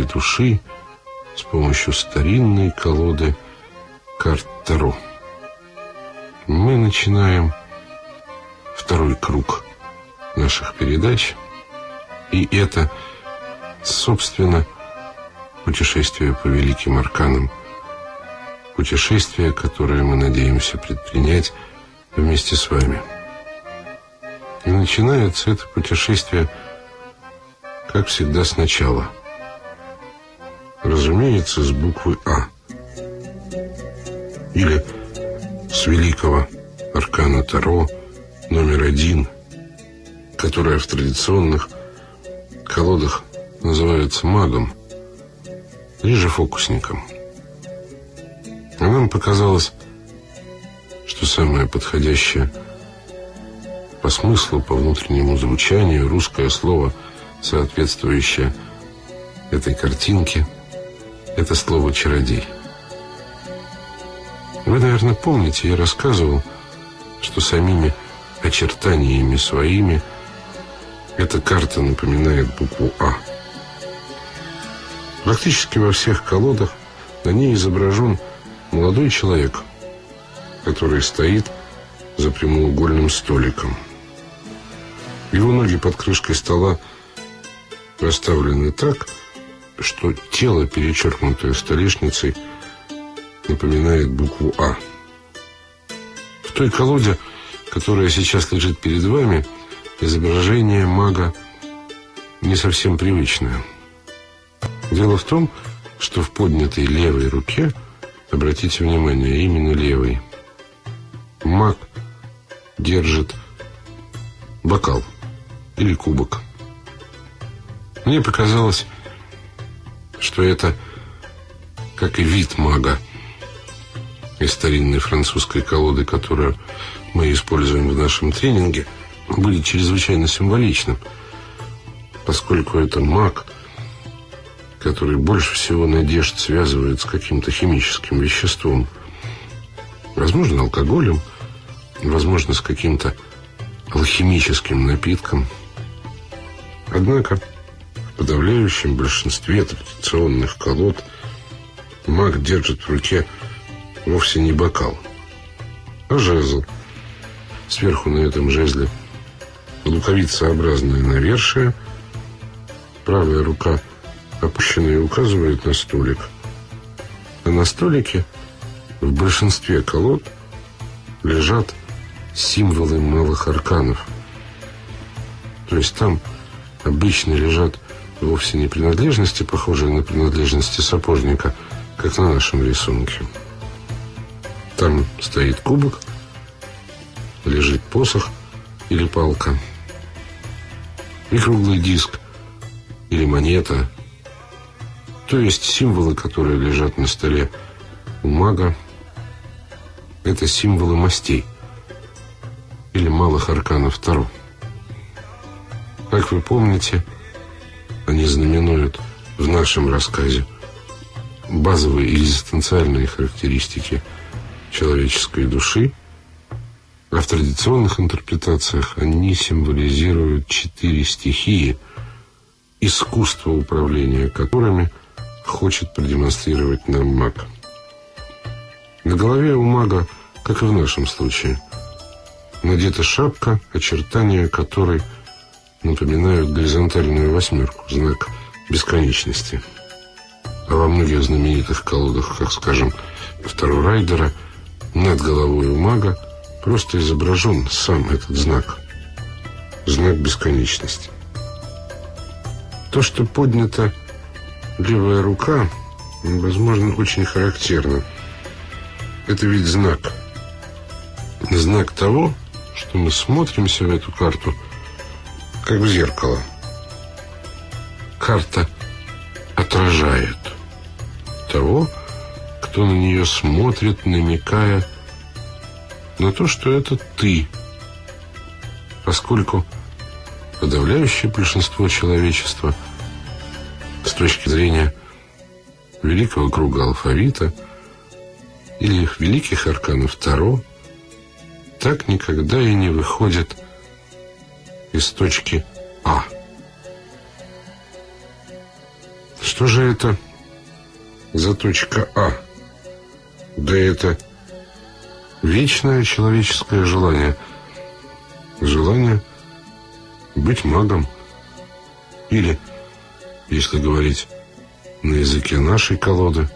человеческой души с помощью старинной колоды карт Таро. Мы начинаем второй круг наших передач, и это, собственно, путешествие по великим арканам, путешествие, которое мы надеемся предпринять вместе с вами. И начинается это путешествие, как всегда, сначала. Разумеется, с буквы «А». Или с великого аркана Таро номер один, которая в традиционных колодах называется магом, или же фокусником. А нам показалось, что самое подходящее – по смыслу, по внутреннему звучанию русское слово, соответствующее этой картинке, это слово «чародей». Вы, наверное, помните, я рассказывал, что самими очертаниями своими эта карта напоминает букву «А». Практически во всех колодах на ней изображен молодой человек, который стоит за прямоугольным столиком – его ноги под крышкой стола расставлены так, что тело, перечеркнутое столешницей, напоминает букву «А». В той колоде, которая сейчас лежит перед вами, изображение мага не совсем привычное. Дело в том, что в поднятой левой руке, обратите внимание, именно левой, маг держит бокал или кубок. Мне показалось, что это, как и вид мага из старинной французской колоды, которую мы используем в нашем тренинге, будет чрезвычайно символичным, поскольку это маг, который больше всего надежд связывает с каким-то химическим веществом, возможно, алкоголем, возможно, с каким-то алхимическим напитком – Однако в подавляющем большинстве традиционных колод маг держит в руке вовсе не бокал, а жезл. Сверху на этом жезле луковицеобразное навершие, правая рука опущенная указывает на столик. А на столике в большинстве колод лежат символы малых арканов. То есть там обычно лежат вовсе не принадлежности, похожие на принадлежности сапожника, как на нашем рисунке. Там стоит кубок, лежит посох или палка, и круглый диск или монета, то есть символы, которые лежат на столе у мага, это символы мастей или малых арканов Таро. Как вы помните, они знаменуют в нашем рассказе базовые экзистенциальные характеристики человеческой души, а в традиционных интерпретациях они символизируют четыре стихии, искусство управления которыми хочет продемонстрировать нам маг. На голове у мага, как и в нашем случае, надета шапка, очертания которой – напоминают горизонтальную восьмерку, знак бесконечности. А во многих знаменитых колодах, как, скажем, второго райдера, над головой у мага просто изображен сам этот знак. Знак бесконечности. То, что поднята левая рука, возможно, очень характерно. Это ведь знак. Знак того, что мы смотримся в эту карту – как в зеркало. Карта отражает того, кто на нее смотрит, намекая на то, что это ты, поскольку подавляющее большинство человечества с точки зрения великого круга алфавита или их великих арканов Таро так никогда и не выходит из точки А. Что же это за точка А? Да это вечное человеческое желание. Желание быть магом. Или, если говорить на языке нашей колоды,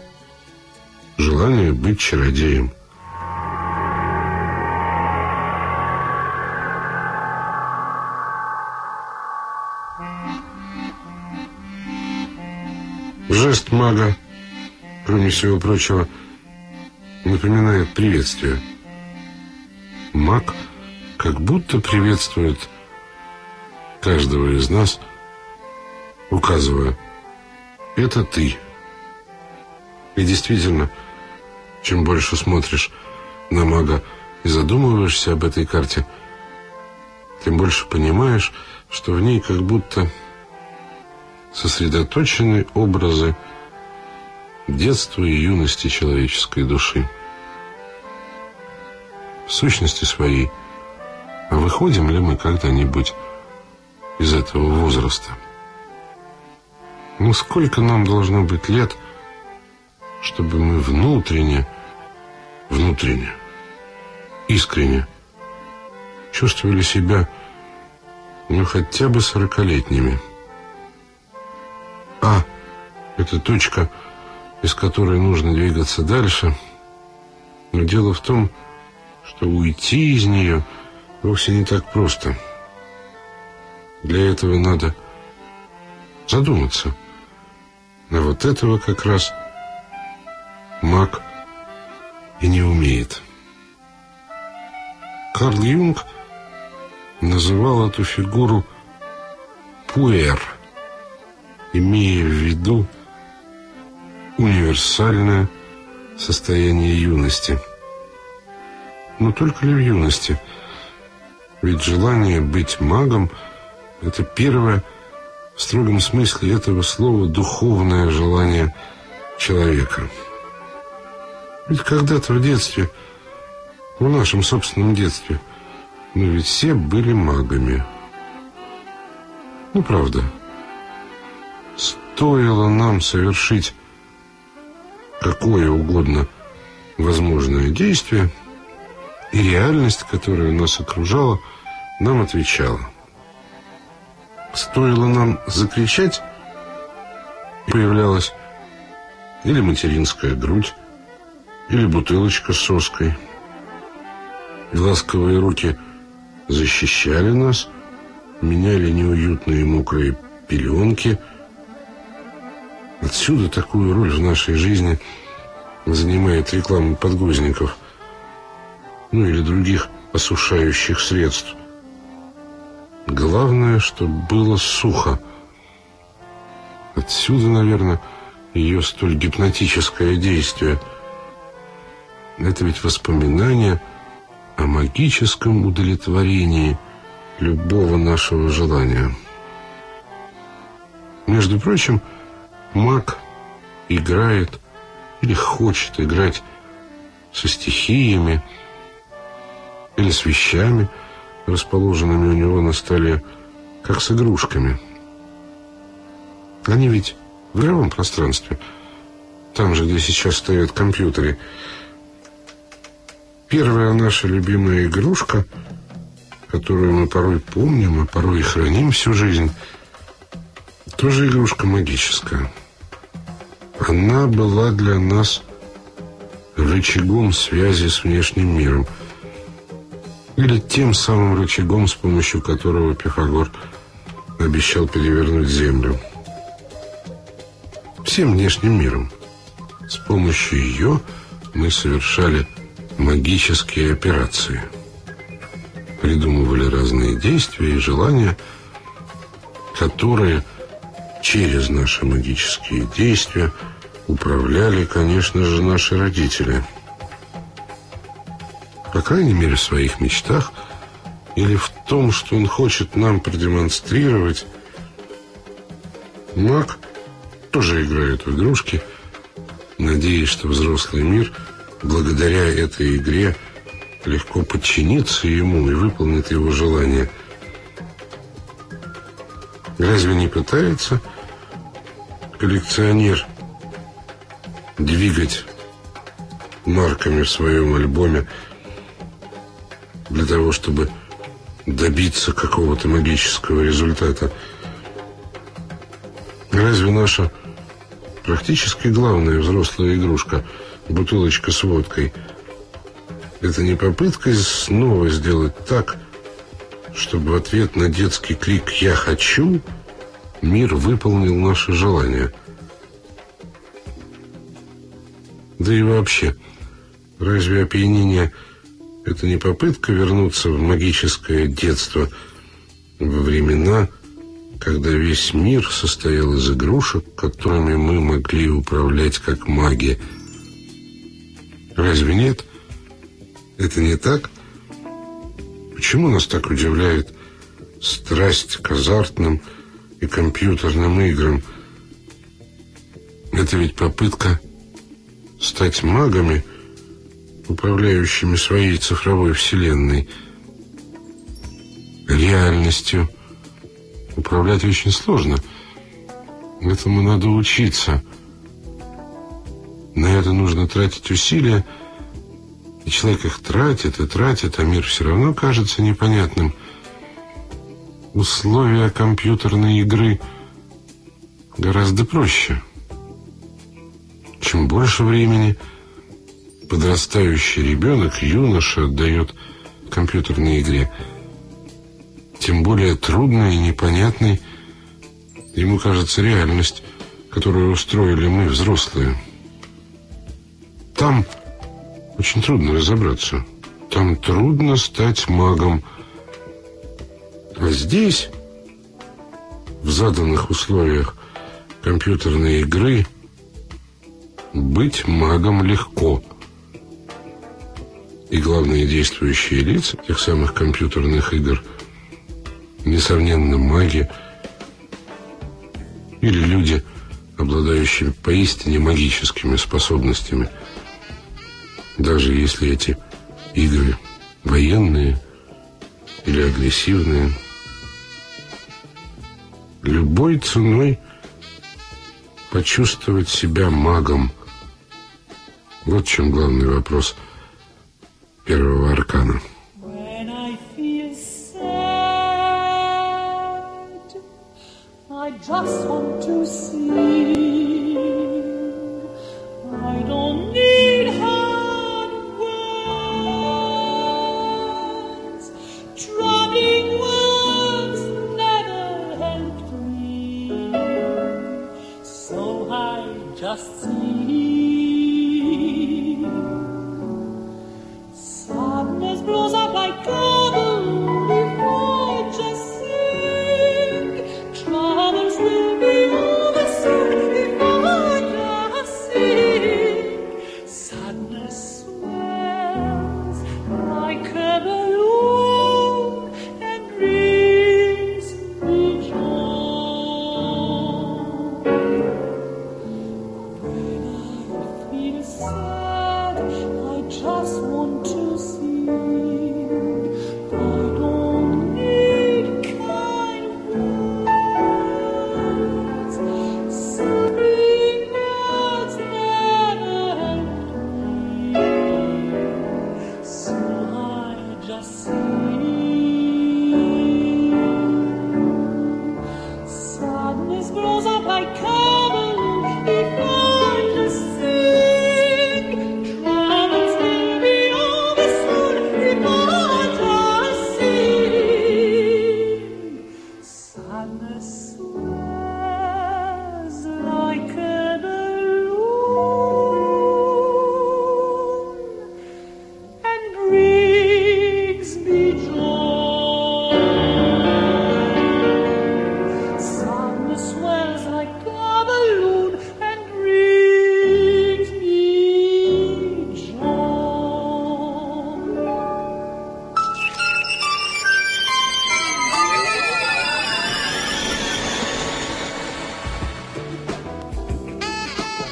желание быть чародеем. Жест мага, кроме всего прочего, напоминает приветствие. Маг как будто приветствует каждого из нас, указывая «это ты». И действительно, чем больше смотришь на мага и задумываешься об этой карте, тем больше понимаешь, что в ней как будто сосредоточены образы детства и юности человеческой души. В сущности своей, а выходим ли мы когда-нибудь из этого возраста? Ну, сколько нам должно быть лет, чтобы мы внутренне, внутренне, искренне чувствовали себя, ну, хотя бы сорокалетними. А – это точка, из которой нужно двигаться дальше. Но дело в том, что уйти из нее вовсе не так просто. Для этого надо задуматься. А вот этого как раз маг и не умеет. Карл Юнг называл эту фигуру пуэр – имея в виду универсальное состояние юности. Но только ли в юности? Ведь желание быть магом – это первое, в строгом смысле этого слова, духовное желание человека. Ведь когда-то в детстве, в нашем собственном детстве, мы ведь все были магами. Ну, правда. Стоило нам совершить какое угодно возможное действие, и реальность, которая нас окружала, нам отвечала. Стоило нам закричать, появлялась или материнская грудь, или бутылочка с соской. И ласковые руки защищали нас, меняли неуютные мокрые пеленки – Отсюда такую роль в нашей жизни занимает реклама подгузников, ну или других осушающих средств. Главное, чтобы было сухо. Отсюда, наверное, ее столь гипнотическое действие. Это ведь воспоминание о магическом удовлетворении любого нашего желания. Между прочим, маг играет или хочет играть со стихиями или с вещами, расположенными у него на столе, как с игрушками. Они ведь в игровом пространстве, там же, где сейчас стоят компьютеры. Первая наша любимая игрушка, которую мы порой помним, а порой и храним всю жизнь, тоже игрушка магическая. Она была для нас рычагом связи с внешним миром. Или тем самым рычагом, с помощью которого Пифагор обещал перевернуть Землю. Всем внешним миром. С помощью ее мы совершали магические операции. Придумывали разные действия и желания, которые через наши магические действия управляли, конечно же, наши родители. По крайней мере, в своих мечтах или в том, что он хочет нам продемонстрировать, маг тоже играет в игрушки, надеясь, что взрослый мир, благодаря этой игре, легко подчинится ему и выполнит его желание. Разве не пытается коллекционер двигать марками в своем альбоме для того, чтобы добиться какого-то магического результата? Разве наша практически главная взрослая игрушка бутылочка с водкой это не попытка снова сделать так, чтобы в ответ на детский крик «Я хочу» мир выполнил наше желание. Да и вообще, разве опьянение – это не попытка вернуться в магическое детство во времена, когда весь мир состоял из игрушек, которыми мы могли управлять как маги? Разве нет? Это не так? Почему нас так удивляет страсть к азартным и компьютерным играм? Это ведь попытка стать магами, управляющими своей цифровой вселенной. Реальностью управлять очень сложно. Этому надо учиться. На это нужно тратить усилия, и человек их тратит и тратит, а мир все равно кажется непонятным. Условия компьютерной игры гораздо проще. Чем больше времени подрастающий ребенок, юноша отдает компьютерной игре, тем более трудной и непонятной ему кажется реальность, которую устроили мы, взрослые. Там очень трудно разобраться. Там трудно стать магом. А здесь, в заданных условиях компьютерной игры, быть магом легко. И главные действующие лица тех самых компьютерных игр, несомненно, маги или люди, обладающие поистине магическими способностями – даже если эти игры военные или агрессивные. Любой ценой почувствовать себя магом. Вот в чем главный вопрос первого аркана. just want to see. I don't need her. just see.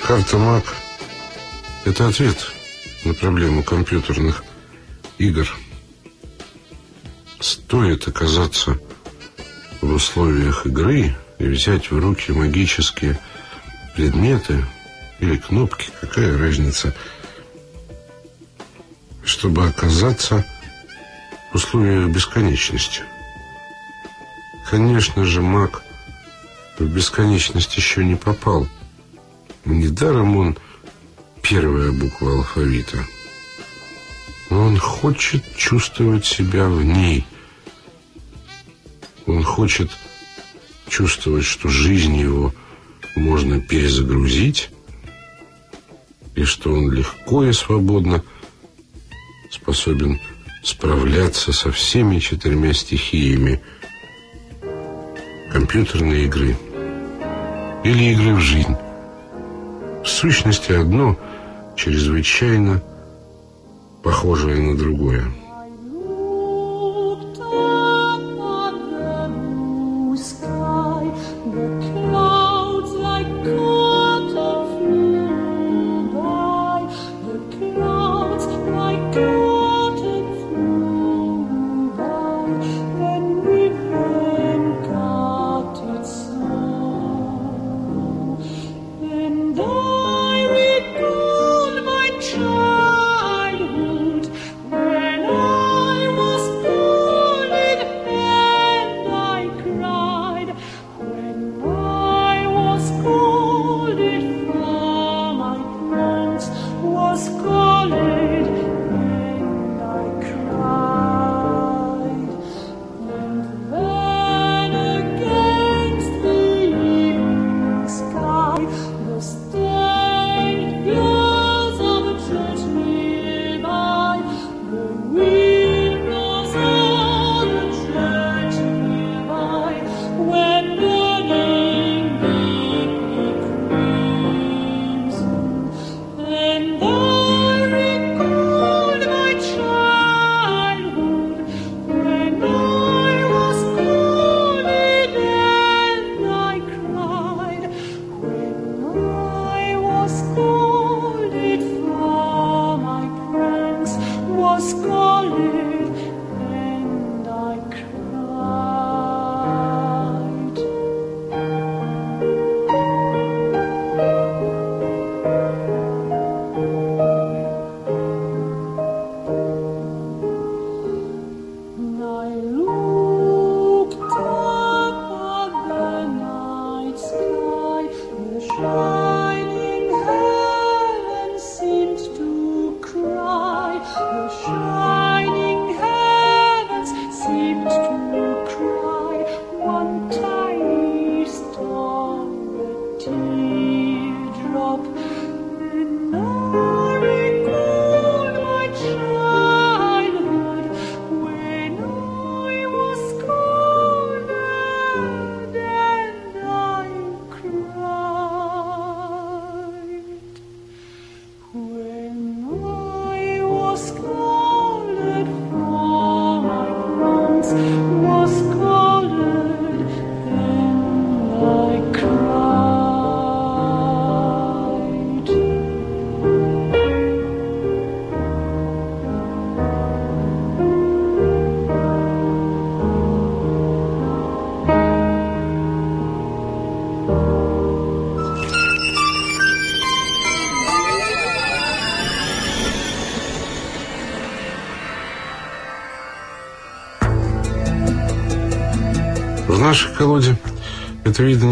Карта МАК – это ответ на проблему компьютерных игр. Стоит оказаться в условиях игры и взять в руки магические предметы или кнопки, какая разница, чтобы оказаться в условиях бесконечности. Конечно же, маг в бесконечность еще не попал. Недаром он первая буква алфавита. Он хочет чувствовать себя в ней. Он хочет чувствовать, что жизнь его можно перезагрузить, и что он легко и свободно способен справляться со всеми четырьмя стихиями компьютерной игры или игры в жизнь. В сущности, одно чрезвычайно похожее на другое.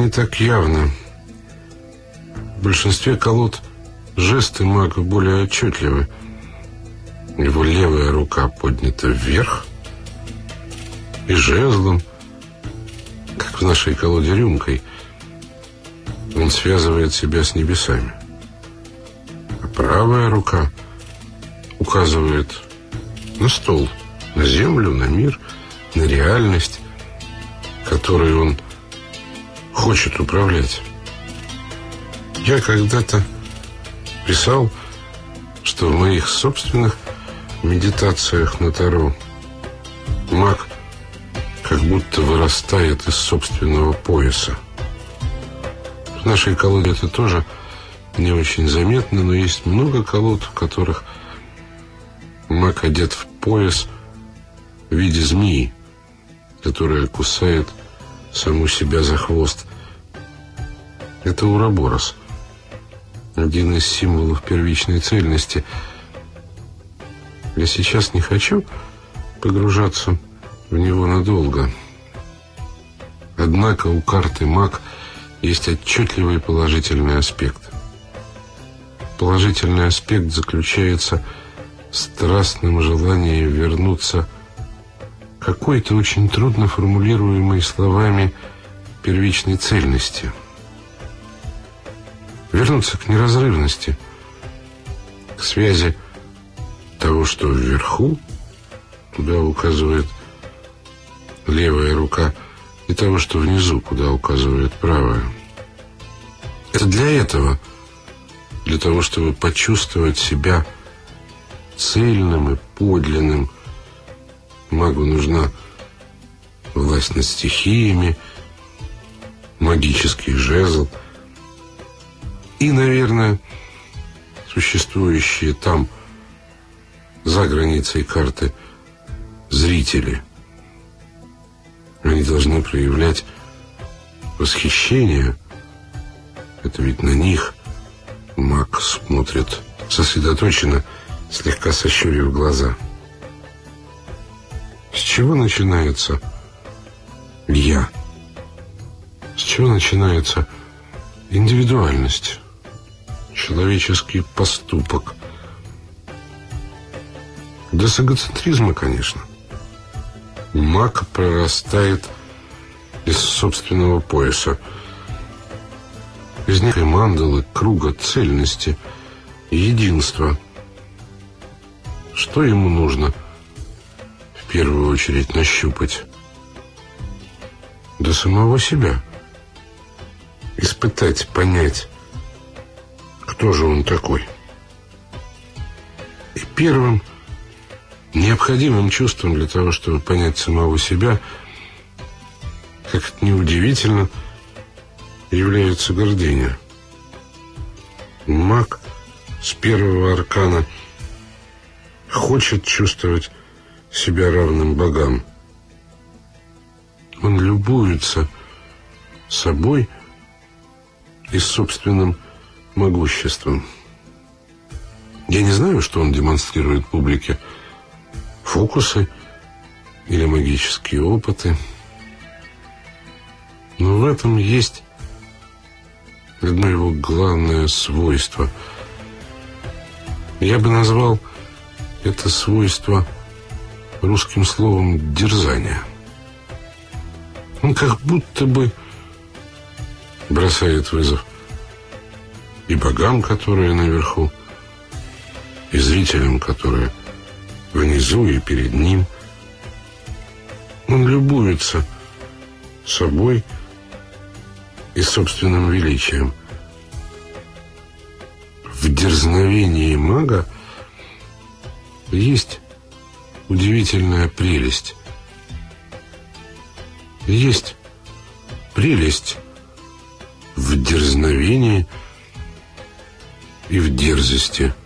Не так явно. В большинстве колод жесты мага более отчетливы. Его левая рука поднята вверх и жезлом, как в нашей колоде рюмкой, он связывает себя с небесами. А правая рука указывает на стол, на землю, на мир, на реальность, которой он хочет управлять. Я когда-то писал, что в моих собственных медитациях на Таро маг как будто вырастает из собственного пояса. В нашей колоде это тоже не очень заметно, но есть много колод, в которых маг одет в пояс в виде змеи, которая кусает саму себя за хвост. Это Ураборос, один из символов первичной цельности. Я сейчас не хочу погружаться в него надолго. Однако у карты маг есть отчетливый положительный аспект. Положительный аспект заключается в страстном желании вернуться какой-то очень трудно формулируемой словами первичной цельности. Вернуться к неразрывности, к связи того, что вверху, куда указывает левая рука, и того, что внизу, куда указывает правая. Это для этого, для того, чтобы почувствовать себя цельным и подлинным, магу нужна власть над стихиями, магический жезл и, наверное, существующие там, за границей карты, зрители – они должны проявлять восхищение. Это ведь на них маг смотрит сосредоточенно, слегка сощурив глаза. С чего начинается «я»? С чего начинается индивидуальность, человеческий поступок? Да с конечно. Маг прорастает из собственного пояса, из некой мандалы, круга цельности, единства. Что ему нужно в первую очередь нащупать? До самого себя. Испытать, понять, кто же он такой. И первым необходимым чувством для того, чтобы понять самого себя, как это неудивительно, является гордыня. Маг с первого аркана хочет чувствовать себя равным богам. Он любуется собой и собственным могуществом. Я не знаю, что он демонстрирует публике, фокусы или магические опыты. Но в этом есть одно его главное свойство. Я бы назвал это свойство русским словом «дерзание». Он как будто бы бросает вызов и богам, которые наверху, и зрителям, которые внизу и перед ним. Он любуется собой и собственным величием. В дерзновении мага есть удивительная прелесть. Есть прелесть в дерзновении и в дерзости –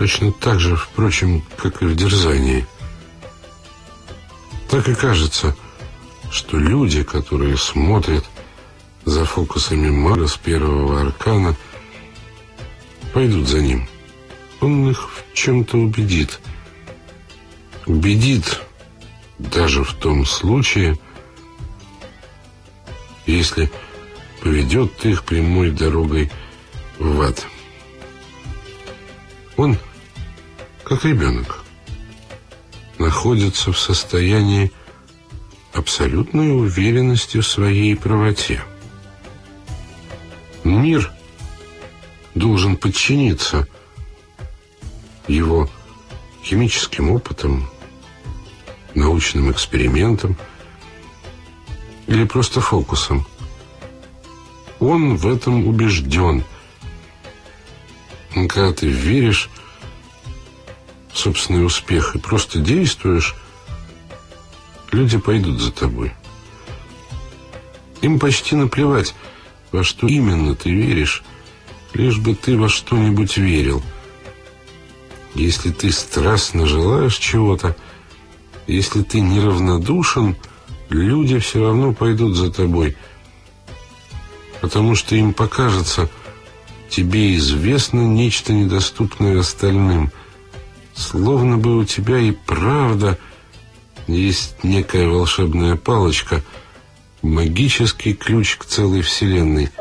Точно так же, впрочем, как и в дерзании. Так и кажется, что люди, которые смотрят за фокусами мага с первого аркана, пойдут за ним. Он их в чем-то убедит. Убедит даже в том случае, если поведет их прямой дорогой в ад. Он как ребенок, находится в состоянии абсолютной уверенности в своей правоте. Мир должен подчиниться его химическим опытам, научным экспериментам или просто фокусам. Он в этом убежден. Когда ты веришь собственный успех и просто действуешь, люди пойдут за тобой. Им почти наплевать, во что именно ты веришь, лишь бы ты во что-нибудь верил. Если ты страстно желаешь чего-то, если ты неравнодушен люди все равно пойдут за тобой, потому что им покажется, тебе известно нечто недоступное остальным, словно бы у тебя и правда есть некая волшебная палочка, магический ключ к целой вселенной —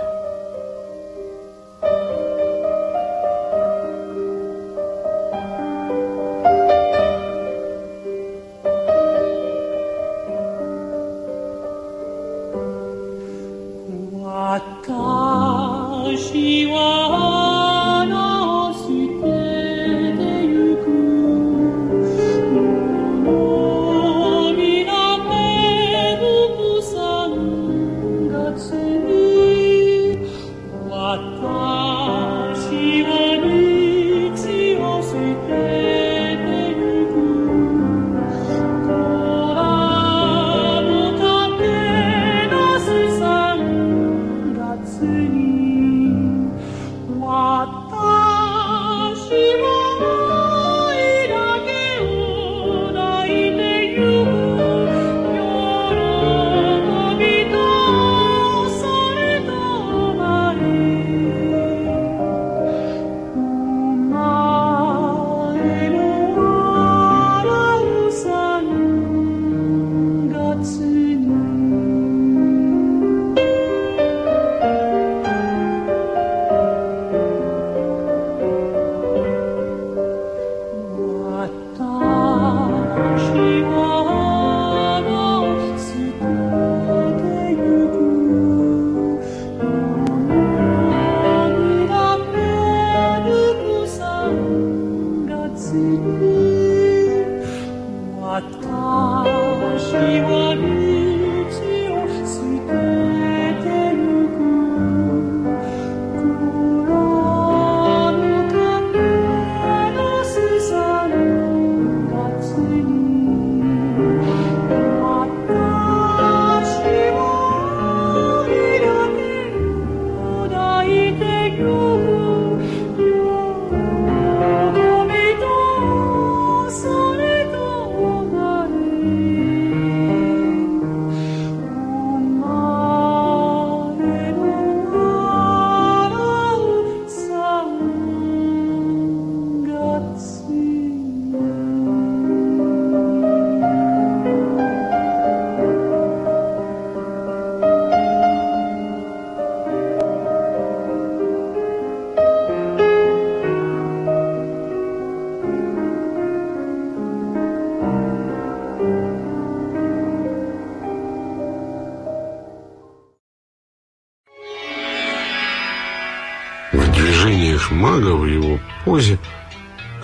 мага в его позе,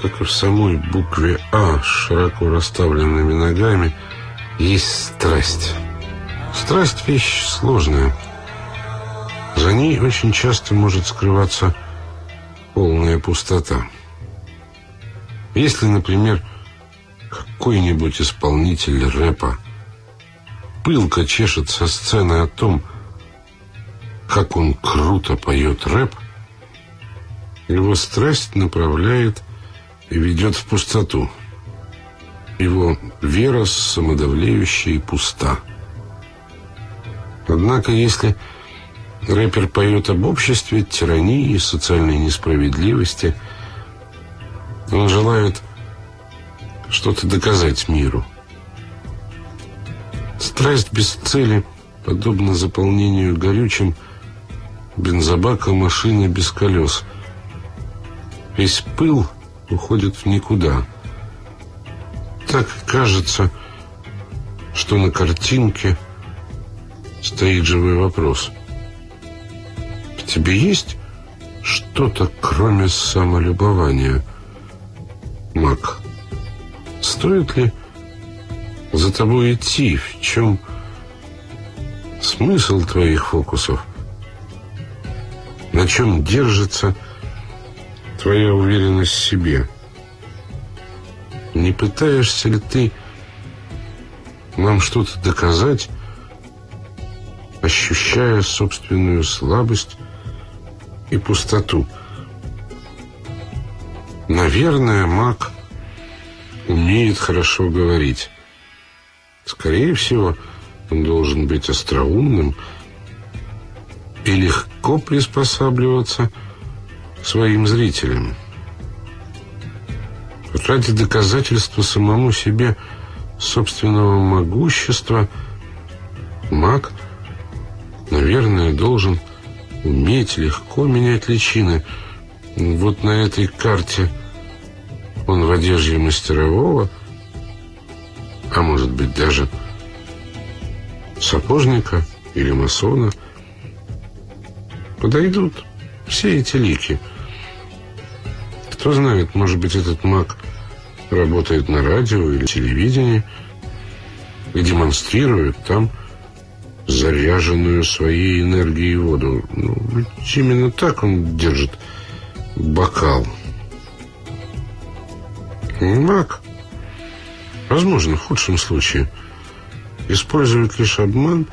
как и в самой букве А с широко расставленными ногами, есть страсть. Страсть – вещь сложная. За ней очень часто может скрываться полная пустота. Если, например, какой-нибудь исполнитель рэпа пылко чешет со сцены о том, как он круто поет рэп – его страсть направляет и ведет в пустоту. Его вера самодавлеющая и пуста. Однако, если рэпер поет об обществе, тирании, социальной несправедливости, он желает что-то доказать миру. Страсть без цели, подобно заполнению горючим бензобака машины без колес – Весь пыл уходит в никуда. Так кажется, что на картинке стоит живой вопрос. В тебе есть что-то, кроме самолюбования, маг? Стоит ли за тобой идти? В чем смысл твоих фокусов? На чем держится твоя уверенность в себе? Не пытаешься ли ты нам что-то доказать, ощущая собственную слабость и пустоту? Наверное, маг умеет хорошо говорить. Скорее всего, Он должен быть остроумным и легко приспосабливаться к своим зрителям. Ради доказательства самому себе собственного могущества маг, наверное, должен уметь легко менять личины. Вот на этой карте он в одежде мастерового, а может быть даже сапожника или масона. Подойдут все эти лики. Кто знает, может быть, этот маг работает на радио или телевидении и демонстрирует там заряженную своей энергией воду. Ну, ведь именно так он держит бокал. Маг, возможно, в худшем случае, использует лишь обман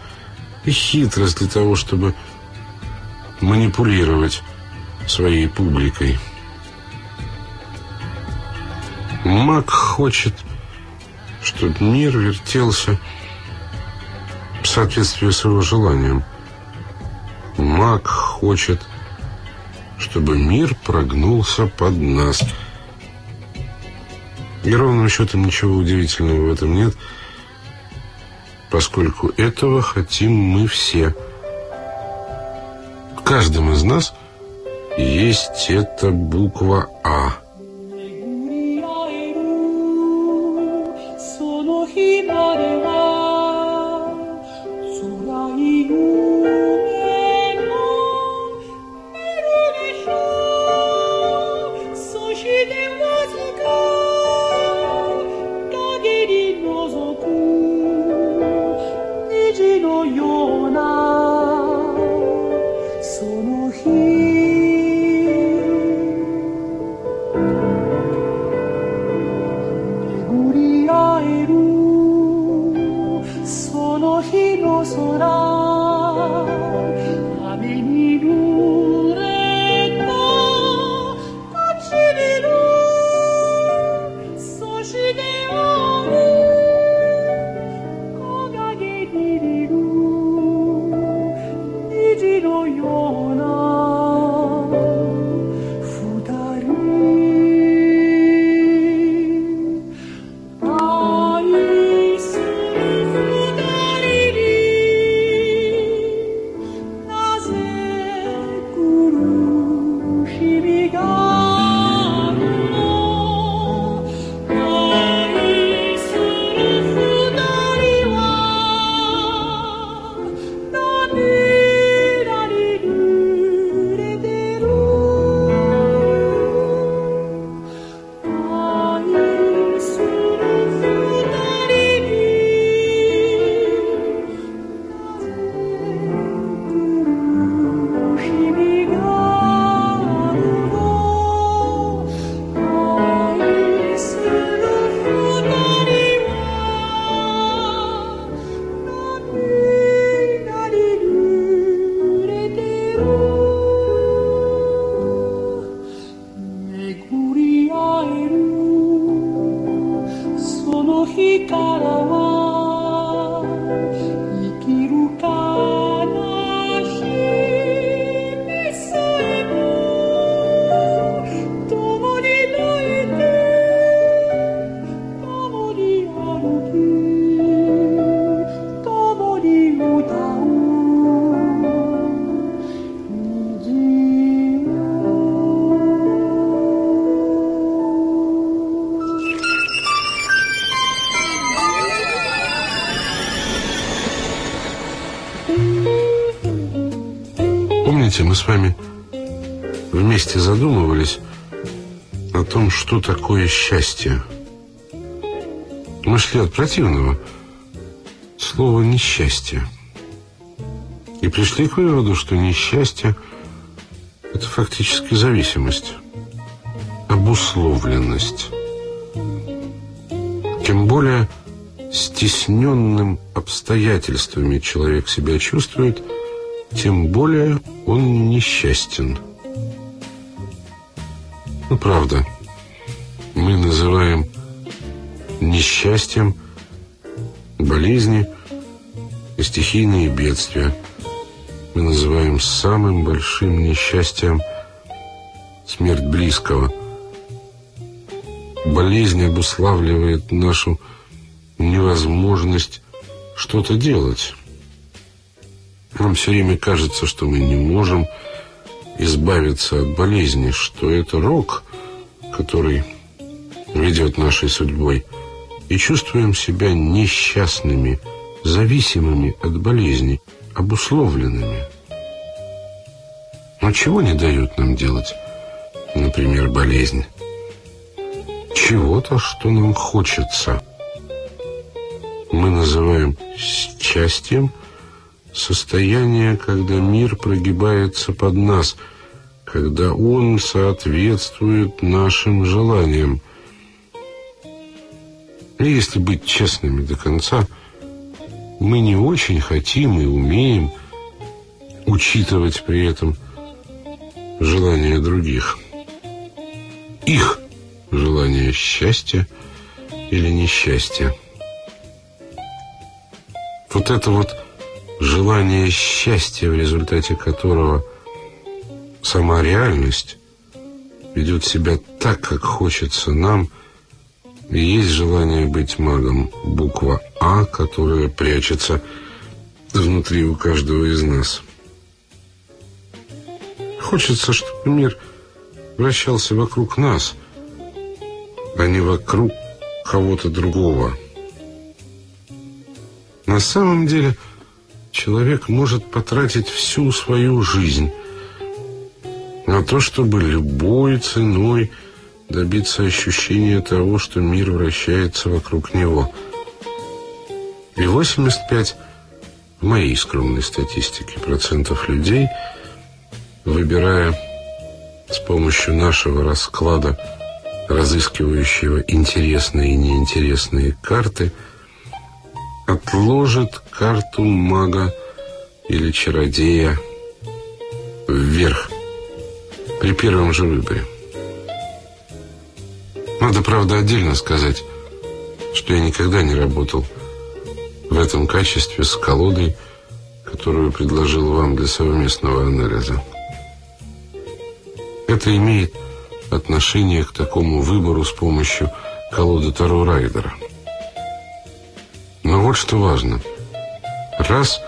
и хитрость для того, чтобы манипулировать своей публикой. Маг хочет, чтобы мир вертелся в соответствии с его желанием. Маг хочет, чтобы мир прогнулся под нас. И ровным счетом ничего удивительного в этом нет, поскольку этого хотим мы все. В каждом из нас есть эта буква «А». Помните, такое счастье. Мы шли от противного слова «несчастье». И пришли к выводу, что несчастье – это фактически зависимость, обусловленность. Тем более стесненным обстоятельствами человек себя чувствует, тем более он несчастен. Ну, правда, мы называем несчастьем болезни и стихийные бедствия мы называем самым большим несчастьем смерть близкого. Болезнь обуславливает нашу невозможность что-то делать. Нам все время кажется, что мы не можем избавиться от болезни, что это рок, который ведет нашей судьбой, и чувствуем себя несчастными, зависимыми от болезни, обусловленными. Но чего не дают нам делать, например, болезнь? Чего-то, что нам хочется. Мы называем счастьем состояние, когда мир прогибается под нас, когда он соответствует нашим желаниям. И если быть честными до конца, мы не очень хотим и умеем учитывать при этом желания других. Их желание счастья или несчастья. Вот это вот желание счастья, в результате которого сама реальность ведет себя так, как хочется нам, есть желание быть магом. Буква А, которая прячется внутри у каждого из нас. Хочется, чтобы мир вращался вокруг нас, а не вокруг кого-то другого. На самом деле человек может потратить всю свою жизнь на то, чтобы любой ценой добиться ощущения того, что мир вращается вокруг него. И 85 в моей скромной статистике процентов людей, выбирая с помощью нашего расклада, разыскивающего интересные и неинтересные карты – отложит карту мага или чародея вверх при первом же выборе. Надо, правда, отдельно сказать, что я никогда не работал в этом качестве с колодой, которую предложил вам для совместного анализа. Это имеет отношение к такому выбору с помощью колоды Таро Райдера. Но вот что важно. Раз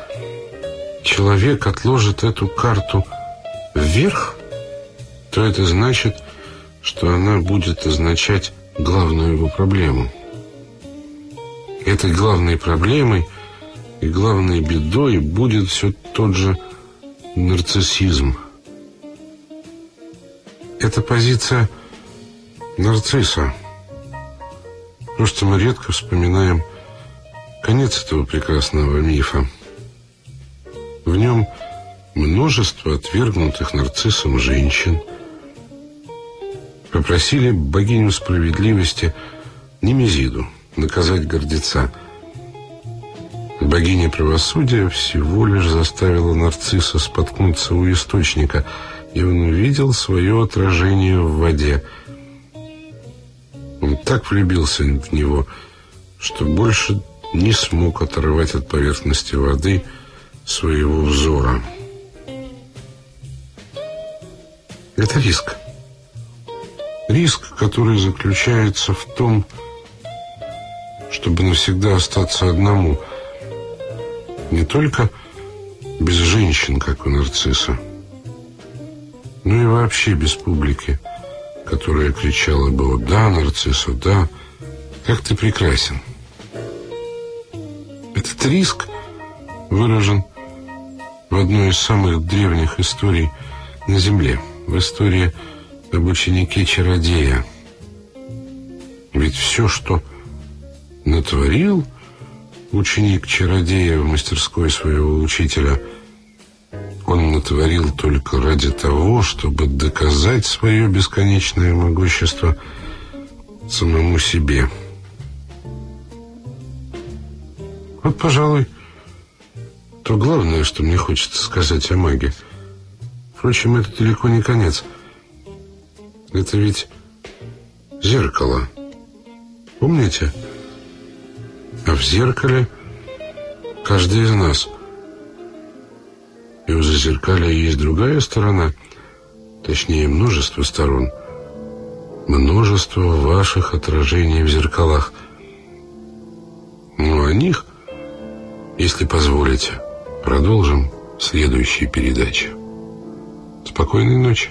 человек отложит эту карту вверх, то это значит, что она будет означать главную его проблему. Этой главной проблемой и главной бедой будет все тот же нарциссизм. Это позиция нарцисса. Просто мы редко вспоминаем Конец этого прекрасного мифа. В нем множество отвергнутых нарциссом женщин попросили богиню справедливости Немезиду наказать гордеца. Богиня правосудия всего лишь заставила нарцисса споткнуться у источника, и он увидел свое отражение в воде. Он так влюбился в него, что больше не смог оторвать от поверхности воды своего взора. Это риск. Риск, который заключается в том, чтобы навсегда остаться одному. Не только без женщин, как у нарцисса, но и вообще без публики, которая кричала бы «Да, нарцисса, да, как ты прекрасен!» Этот риск выражен в одной из самых древних историй на Земле, в истории об ученике-чародея. Ведь все, что натворил ученик-чародея в мастерской своего учителя, он натворил только ради того, чтобы доказать свое бесконечное могущество самому себе – Вот, пожалуй, то главное, что мне хочется сказать о маге. Впрочем, это далеко не конец. Это ведь зеркало. Помните? А в зеркале Каждый из нас. И у зазеркалья есть другая сторона, точнее, множество сторон. Множество ваших отражений в зеркалах. Ну, о них, если позволите, продолжим следующей передаче. Спокойной ночи.